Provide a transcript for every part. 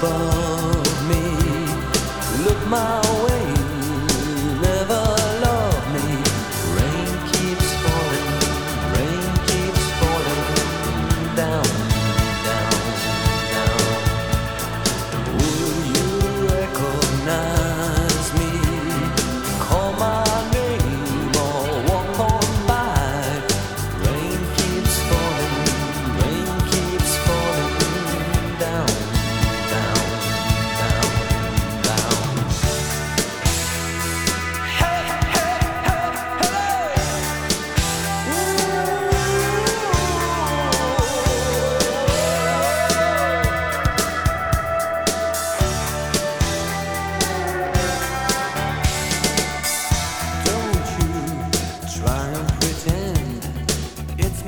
above me. Look my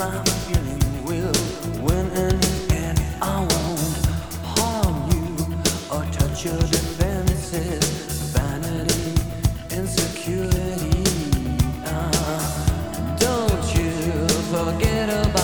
my feeling will win. I won't harm you or touch your defenses. Vanity, insecurity. Uh, don't you forget about.